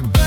talk